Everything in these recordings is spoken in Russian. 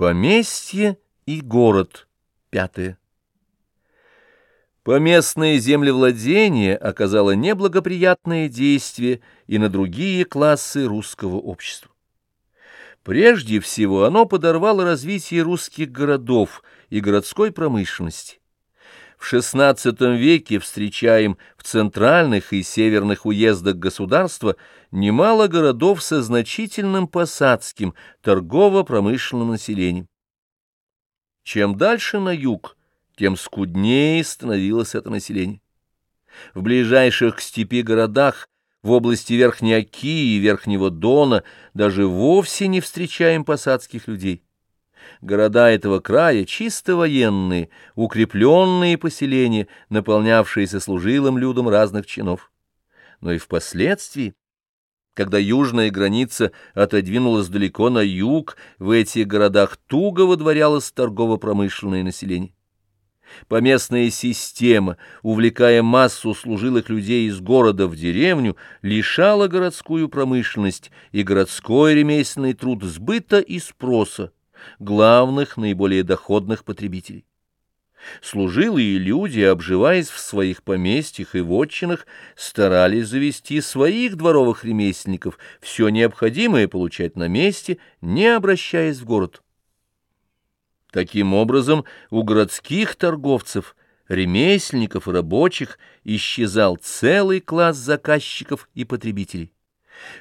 Поместье и город. Пятое. Поместное землевладение оказало неблагоприятное действие и на другие классы русского общества. Прежде всего оно подорвало развитие русских городов и городской промышленности. В XVI веке встречаем в центральных и северных уездах государства немало городов со значительным посадским торгово-промышленным населением. Чем дальше на юг, тем скуднее становилось это население. В ближайших к степи городах в области Верхней Оки и Верхнего Дона даже вовсе не встречаем посадских людей. Города этого края чисто военные, укрепленные поселения, наполнявшиеся служилым людом разных чинов. Но и впоследствии, когда южная граница отодвинулась далеко на юг, в этих городах туго водворялось торгово-промышленное население. Поместная система, увлекая массу служилых людей из города в деревню, лишала городскую промышленность и городской ремесленный труд сбыта и спроса, главных, наиболее доходных потребителей. Служилые люди, обживаясь в своих поместьях и вотчинах, старались завести своих дворовых ремесленников, все необходимое получать на месте, не обращаясь в город. Таким образом, у городских торговцев, ремесленников и рабочих исчезал целый класс заказчиков и потребителей.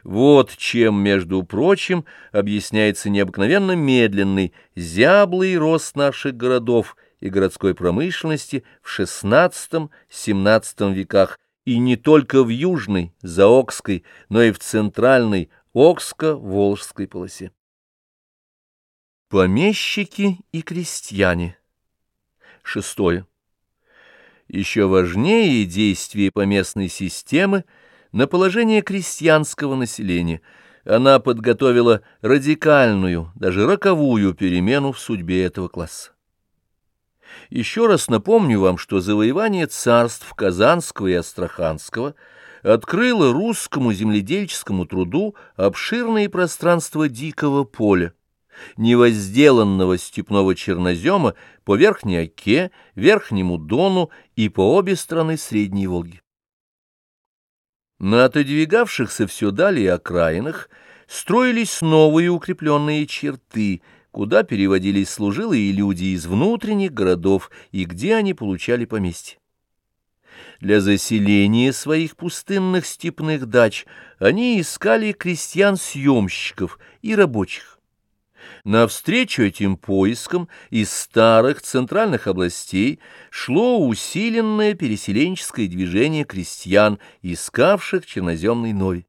Вот чем, между прочим, объясняется необыкновенно медленный, зяблый рост наших городов и городской промышленности в XVI-XVII веках, и не только в южной, Заокской, но и в центральной, Окско-Волжской полосе. Помещики и крестьяне. Шестое. Еще важнее действие поместной системы – на положение крестьянского населения. Она подготовила радикальную, даже роковую перемену в судьбе этого класса. Еще раз напомню вам, что завоевание царств Казанского и Астраханского открыло русскому земледельческому труду обширные пространства дикого поля, невозделанного степного чернозема по Верхней Оке, Верхнему Дону и по обе стороны Средней Волги. На отодвигавшихся все далее окраинах строились новые укрепленные черты, куда переводились служилые люди из внутренних городов и где они получали поместье. Для заселения своих пустынных степных дач они искали крестьян-съемщиков и рабочих. Навстречу этим поискам из старых центральных областей шло усиленное переселенческое движение крестьян, искавших черноземный нови.